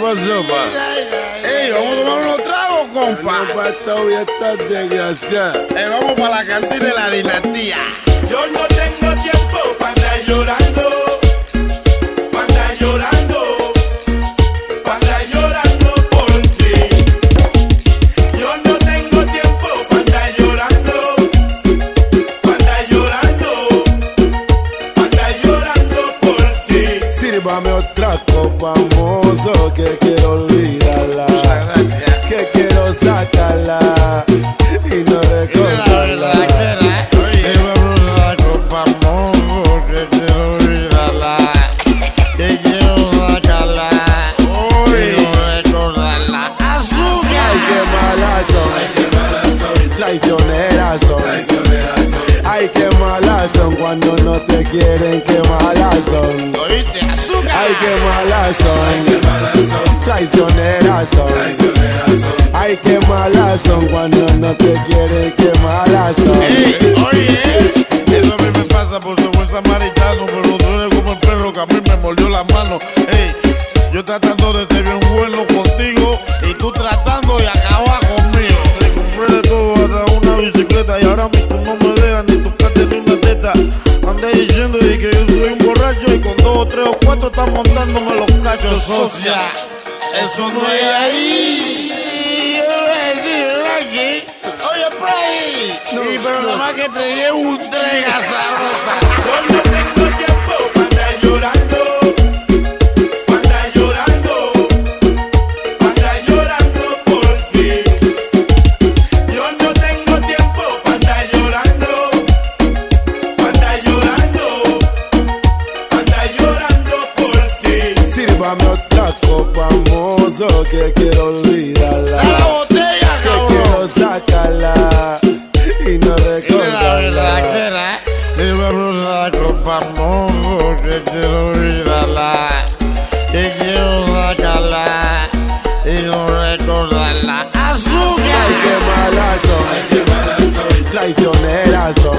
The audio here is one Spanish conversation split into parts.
pasó, pa? Ey, vamos a tomar unos tragos, compa. No pa' esta desgraciada. Eh, vamos para la cantina de la dinastía. Yo no Sírvame otra copa, mozo, que quiero olvidarla. Que quiero sacarla y no recordarla. Oye, vamos a la copa, mozo, que quiero olvidarla. Que quiero sacarla. Oye, no recordarla. ¡Azúcar! Ay, qué malas son, traicioneras cuando no te quieren, qué malas son. ¿Oíste? ¡Azúcar! Ay, qué malas son, traicioneras son. Ay, qué malas son cuando no te quieren, qué malas son. Ey, oye, eso a mí me pasa por ser buen samaritano, pero tú eres como el perro que a mí me mordió la mano. Ey, yo tratando de ser bien bueno contigo y tú tratando de acabar conmigo. Te compré de todo, hasta una bicicleta y ahora mismo no me tres o cuatro están montándome los cachos, socia. Eso no es ahí. A. Oye, ahí. Sí, pero nada más que te llevo un tren azarosa. Yo Sírvame otra copa, mozo, que quiero olvidarla. Da la botella, Que cabrón. quiero sacarla y no recordarla. Sírvame una copa, mozo, que quiero olvidarla. Que quiero sacarla y no recordarla. Ay, ¡Azúcar! qué malas son, traicioneras son.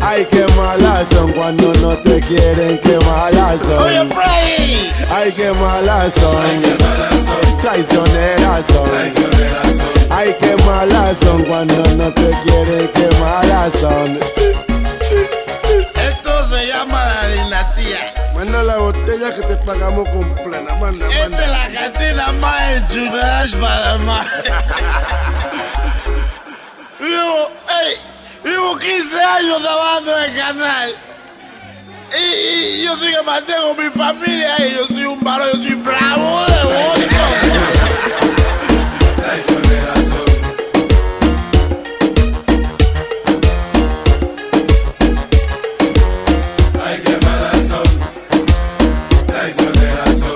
Ay, qué malas son cuando no te quieren, qué malas Oye, son. Ay, qué malas son, traicioneras son. Ay, qué malas son cuando no te quieren, qué malas son. Esto se llama la dinastía. Manda la botella que te pagamos con plena, manda, Esta es la cantina más enchulada para más. Vivo, ey, vivo 15 años trabajando en el canal yo sí que mantengo mi familia y yo soy un varón, yo soy bravo de Ay, qué mala son. Traicionera son.